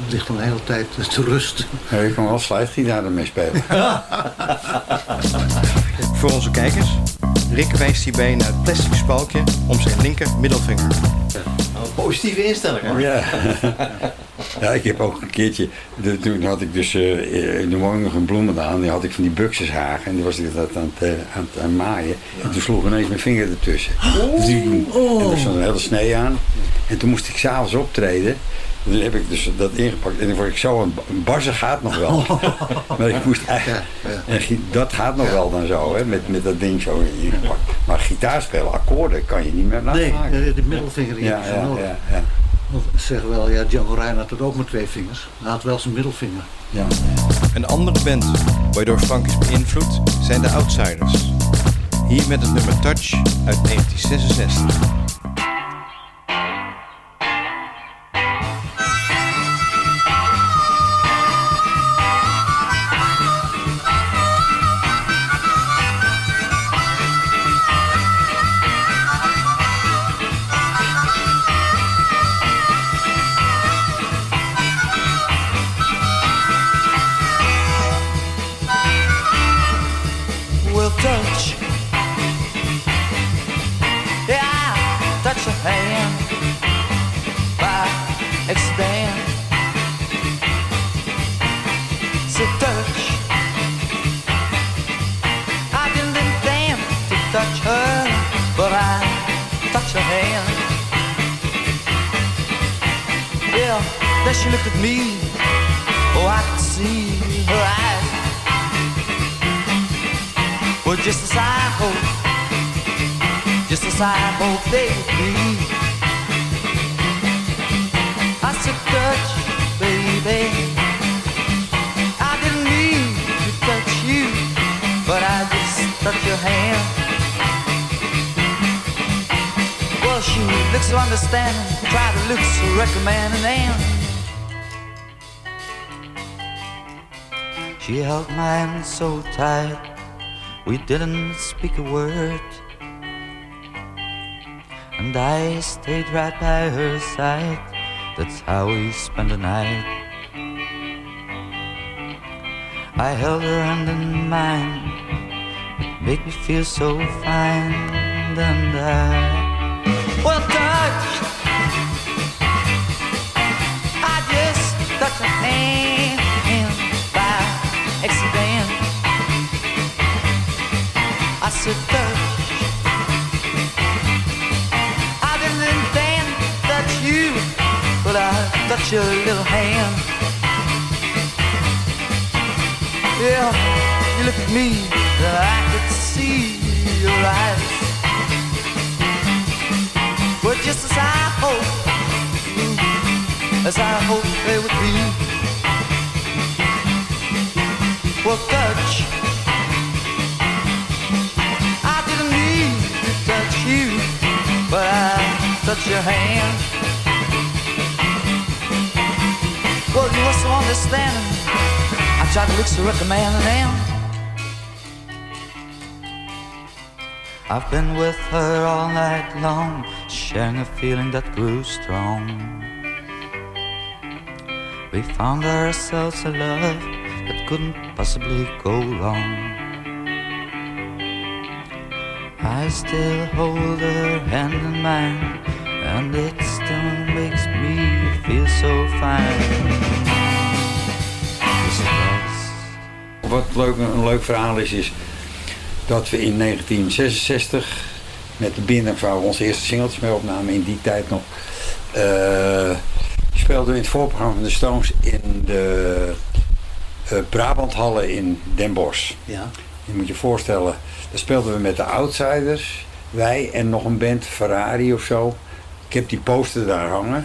ligt al een hele tijd te rusten. Ja, je kan wel slijtgitaar ermee spelen. Voor onze kijkers. Rick wijst hierbij naar het plastic spalkje om zijn linker middelvinger. Een positieve instelling hoor. Ja. ja, ik heb ook een keertje, de- toen had ik dus eh, in de woning nog een bloemendaan, die had ik van die buxushagen en die was ik dat aan het, eh, aan het aan maaien. En toen sloeg ineens mijn vinger ertussen. Dus die- En er stond een hele snee aan. En toen moest ik s'avonds optreden. Toen heb ik dus dat ingepakt en dan word ik zo, een, een barzen gaat nog wel. maar ik moest eigenlijk, Ja, dat gaat nog wel dan zo, hè, met, met dat ding zo ingepakt. Maar gitaar spelen, akkoorden kan je niet meer Nee, namaken. eh, de middelvinger die ja, ja, ja, ja, Want ze zeggen wel, ja, Django Reinhardt had ook maar twee vingers. Hij had wel zijn middelvinger. ja. Een andere band waardoor Frank is beïnvloed zijn de Outsiders. Hier met het nummer Touch uit 1966. Me. Oh, I could see her eyes. Well, just as I hope, just as I hope they be. I said, touch, baby. I didn't mean to touch you, but I just touched your hand. Well, she looks so understanding, tried to look so recommending, and she held my hand so tight. We didn't speak a word. And I stayed right by her side. That's how we spent the night. I held her hand in mine. It made me feel so fine. And I, well, I your little hand. Yeah, you look at me, and I could see your eyes. Well, just as I hoped, as I hoped they would be. Well, touch. I didn't mean to touch you, but I touched your hand. Were so understanding. I tried to look so recommending, and I've been with her all night long, sharing a feeling that grew strong. We found ourselves a love that couldn't possibly go wrong. I still hold her hand in mine, and it still makes me feel so fine. Wat leuk, een leuk verhaal is, is dat we in 1966 met de Binnenvrouw onze eerste singeltjes mee opnamen. In die tijd nog eh, speelden we in het voorprogramma van de Stones in de eh Brabanthallen in Den Bosch. Ja. Je moet je voorstellen, daar speelden we met de Outsiders, wij en nog een band, Ferrari of zo. Ik heb die poster daar hangen.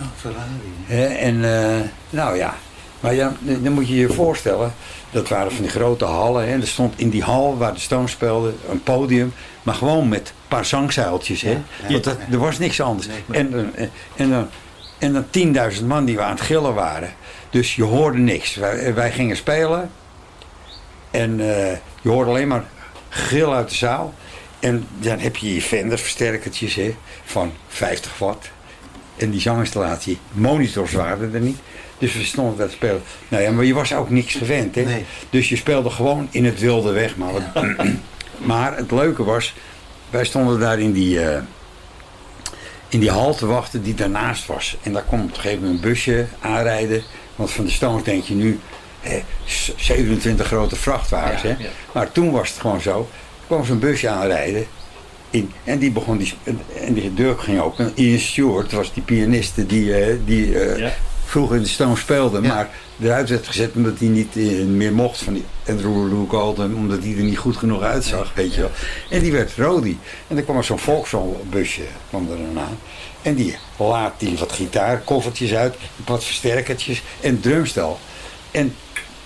Hè, en eh, nou ja, maar ja, dan moet je je voorstellen, dat waren van die grote hallen. Hè, en er stond in die hal waar de Stones speelden een podium, maar gewoon met een paar zangzuiltjes. Hè, want dat, er was niks anders. En, dan- en, en dan, en dan 10.000 man die aan het gillen waren. Dus je hoorde niks. Wij, wij gingen spelen en eh, je hoorde alleen maar gil uit de zaal. En dan heb je je Fender versterkertjes hè, van 50 watt. En die zanginstallatie, monitors waren er niet. Dus we stonden daar te spelen. Nou ja, maar je was ook niks gewend. Hè? Nee. Dus je speelde gewoon in het wilde weg. Maar, wat- maar het leuke was, wij stonden daar in die, eh, in die hal te wachten die daarnaast was. En daar kwam op een gegeven moment een busje aanrijden. Want van de Stones denk je nu, hè, z- 27 grote vrachtwagens. Ja, hè? ja. Maar toen was het gewoon zo. Er kwam zo'n busje aanrijden. In, en die begon die, en die deur ging open. En Ian Stewart was die pianiste die, eh, die eh, Ja. vroeger in de Stones speelde. Ja. Maar eruit werd gezet omdat hij niet eh, meer mocht van die Andrew Oldham. Omdat hij er niet goed genoeg uitzag, weet je wel. En die werd Rodi. En dan kwam er zo'n Volkswagen-busje kwam er aan. En die laat die wat gitaarkoffertjes uit. Wat versterkertjes en drumstel. En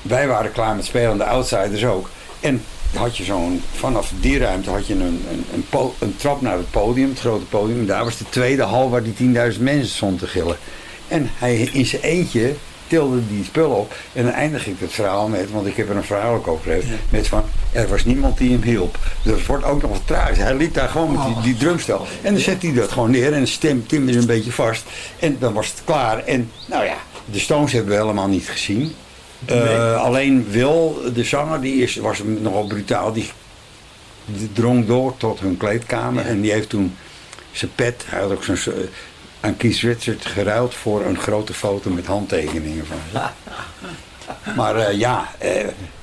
wij waren klaar met spelen, de outsiders ook. En had je zo'n, vanaf die ruimte had je een, een, een, een trap naar het podium, het grote podium. En daar was de tweede hal waar die 10.000 mensen stonden te gillen. En hij in zijn eentje tilde die spullen op. En dan eindig ik het verhaal met, want ik heb er een verhaal ook over geschreven, met van, er was niemand die hem hielp. Dus het wordt ook nog wat tragisch. Hij liep daar gewoon met die, die drumstel. En dan zet hij dat gewoon neer en de stem timde een beetje vast. En dan was het klaar. En nou ja, de Stones hebben we helemaal niet gezien. Eh, Alleen Wil, de zanger, die is, was nogal brutaal. Die, die drong door tot hun kleedkamer. En die heeft toen zijn pet, hij had ook zo'n, eh, aan Keith Richards geruild voor een grote foto met handtekeningen van ze. Maar eh, ja,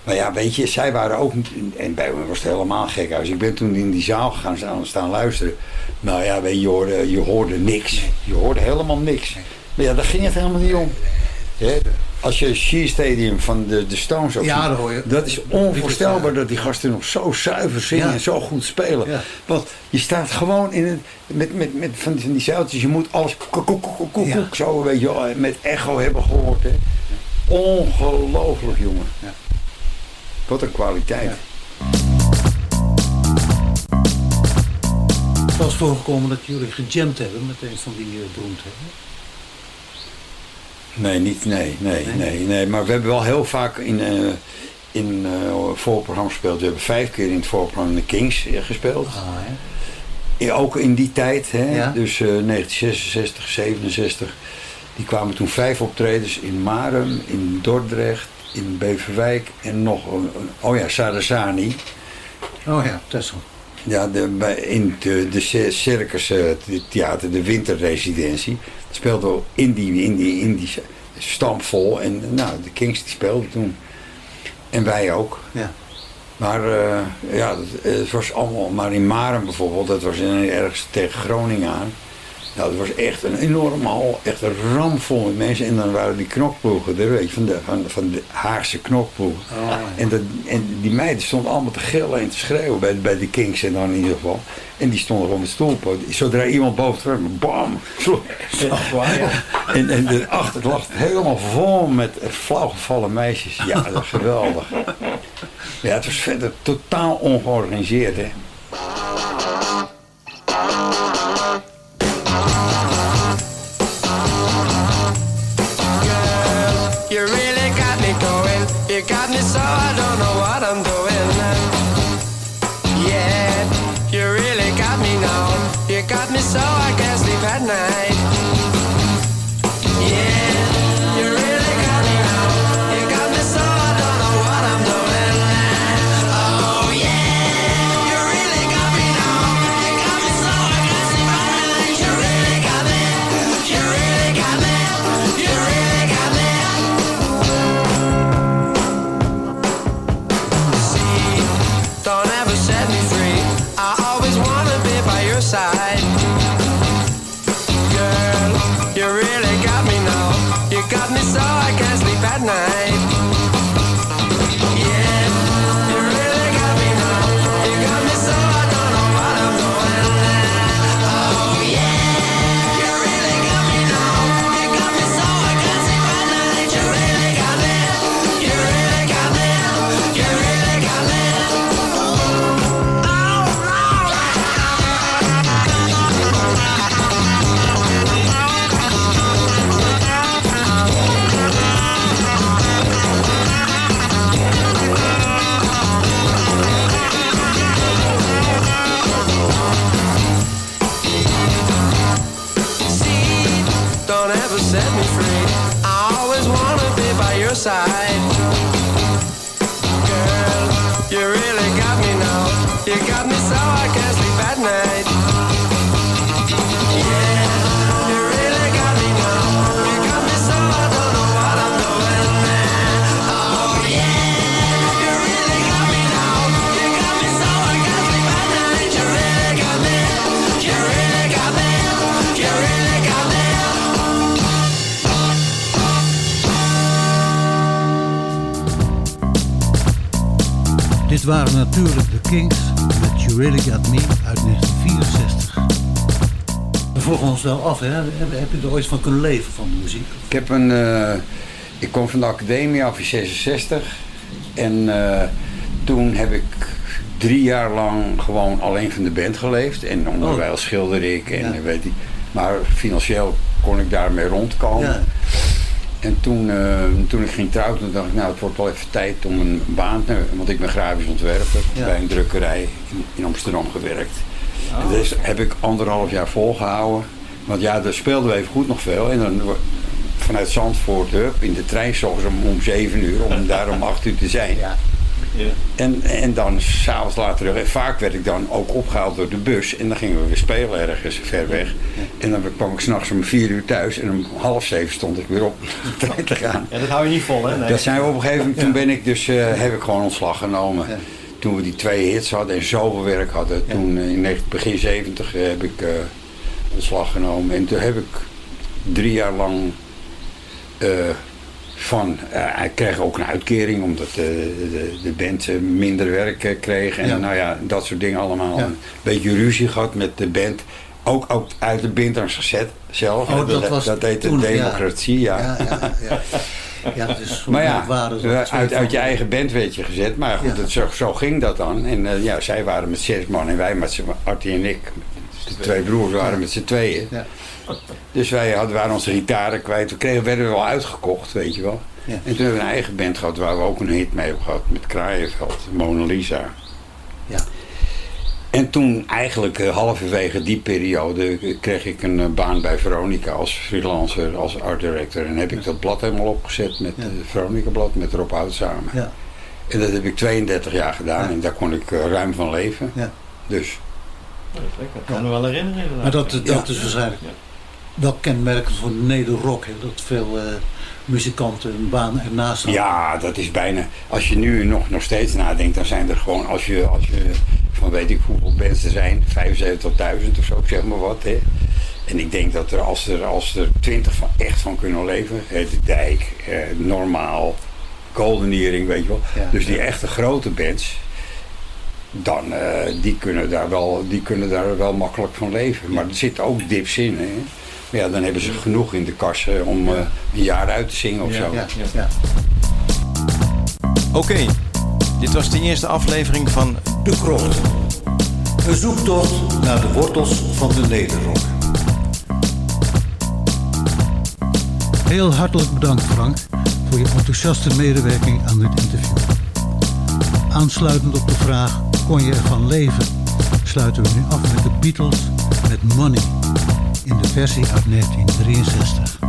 maar ja, weet je, zij waren ook, en bij me was het helemaal gek als Ik ben toen in die zaal gaan staan, staan luisteren. Nou ja, weet je, je hoorde, je hoorde niks. Je hoorde helemaal niks. Maar ja, daar ging het helemaal niet om. Hè, Als je Shea Stadium van de, de Stones ook Ja, dat hoor je. dat is onvoorstelbaar dat die gasten nog zo zuiver zingen Ja. en zo goed spelen. Ja. Want je staat gewoon in het, met, met, met van die, zeiltjes, je moet alles koek, koek, koek, koek, Ja. zo weet je, wel, met echo hebben gehoord. Hè. Ongelooflijk, jongen. Ja. Wat een kwaliteit. Het was voorgekomen dat jullie gejamd hebben met een van die uh, beroemdheden. Nee, niet, nee, nee, nee, nee, Maar we hebben wel heel vaak in, eh in eh, voorprogramma gespeeld. We hebben vijf keer in het voorprogramma de Kings eh, gespeeld. Ah? Ja, ook in die tijd, hè? Ja. dus eh 1966, 67. Die kwamen toen vijf optredens in Marem, in Dordrecht, in Beverwijk en nog, oh ja, Sarazani. Oh ja, Tessel. Ja, de, in de, de cir- Circus Theater, de winterresidentie. Speelden we in die, in die, in die stampvol. En nou, de Kings die speelden toen. En wij ook. Ja. Maar eh, ja, het, het was allemaal, maar in Maren bijvoorbeeld, dat was in, ergens tegen Groningen aan. Nou, dat was echt een enorme hal, echt een ramvol met mensen. En dan waren die knokploegen, er, weet je, van, de, van, van de Haagse knokploegen. Oh, en, dat, en die meiden stonden allemaal te gillen en te schreeuwen bij, bij de Kings en dan in ieder geval. En die stonden gewoon met stoelpoot. Zodra iemand boven kwam, bam! sloeg- En, en daarachter lag het helemaal vol met flauwgevallen meisjes. Ja, dat was geweldig. Ja, het was verder totaal ongeorganiseerd, hè. You got me so I don't know what I'm doing. Yeah, you really got me now. You got me so I can't sleep at night. Night. Waren natuurlijk de Kings met You Really Got Me uit 1964. We vroegen ons wel af, hè? heb, je er ooit van kunnen leven van de muziek? Ik heb een. eh, ik kom van de academie af in 66. En eh, toen heb ik drie jaar lang gewoon alleen van de band geleefd. En onderwijl schilderde ik en Ja. weet ik. Maar financieel kon ik daarmee rondkomen. Ja. En toen, eh, toen ik ging trouwen, toen dacht ik, nou het wordt wel even tijd om een baan te Want ik ben grafisch ontwerper Ja. bij een drukkerij in, in Amsterdam gewerkt. En dus heb ik anderhalf jaar volgehouden. Want ja, daar speelden we even goed nog veel. En dan vanuit Zandvoort hup, in de trein s'ochtends om, om 7 uur, om daar om 8 uur te zijn. Ja. En, en dan s'avonds later terug. Vaak werd ik dan ook opgehaald door de bus. En dan gingen we weer spelen ergens ver weg. En dan kwam ik s'nachts om 4 uur thuis. En om half zeven stond ik weer op de trein te gaan. Ja, dat hou je niet vol, hè? Nee. Dat zijn we op een gegeven moment, toen ben ik dus, eh, heb ik gewoon ontslag genomen. Toen we die twee hits hadden en zoveel werk hadden. Toen eh, in 19 begin 70 heb ik eh, ontslag genomen. En toen heb ik drie jaar lang eh, van, eh, hij kreeg ook een uitkering omdat eh, de, de band eh, minder werk kreeg. En Ja. nou ja, dat soort dingen allemaal. Ja. Een beetje ruzie gehad met de band. Ook, ook uit de band gezet zelf. Oh, dat was dat heet de toen, democratie, ja. Ja, ja, ja. ja het is zo Maar ja, twee uit, uit van- je eigen band werd je gezet. Maar goed, Ja. zo, zo ging dat dan. En eh, ja, zij waren met zes man en wij met z'n- Artie en ik, de twee broers, waren met z'n tweeën. Ja. Dus wij hadden, waren onze gitaren kwijt. We kregen, werden wel uitgekocht, weet je wel. Ja. En toen hebben we een eigen band gehad waar we ook een hit mee hebben gehad. Met Kraaienveld, Mona Lisa. Ja. En toen eigenlijk eh, halverwege die periode eh, kreeg ik een eh, baan bij Veronica als freelancer, als art director. En heb ik dat blad helemaal opgezet met Ja. het Veronica blad met Rob Hout samen. Ja. En dat heb ik 32 jaar gedaan Ja. en daar kon ik ruim van leven. Ja. Dus Dat is lekker. Ik kan me wel herinneren inderdaad. Maar dat, dat Ja. is waarschijnlijk Ja. Wel kenmerkend voor nederrock. Hè? Dat veel eh, muzikanten een baan ernaast hadden. ja, dat is bijna. Als je nu nog, nog steeds nadenkt, dan zijn er gewoon, als je, als je van weet ik hoeveel bands er zijn, 75.000 of zo, zeg maar wat. Hè. En ik denk dat er als er, als er 20 van echt van kunnen leven, de Dijk, eh, Normaal, Golden Earring, weet je wel. Ja. dus die echte grote bands, dan eh, die kunnen daar wel, die kunnen daar wel makkelijk van leven. Maar er zitten ook dips in. Hè. Maar ja, dan hebben ze genoeg in de kassen om eh, een jaar uit te zingen of Ja. zo. Ja, ja. Oké, dit was de eerste aflevering van De Krocht. Een zoektocht naar de wortels van de nederrock. Heel hartelijk bedankt Frank voor je enthousiaste medewerking aan dit interview. Aansluitend op de vraag, kon je ervan leven? Sluiten we nu af met de Beatles met Money in de versie uit 1963.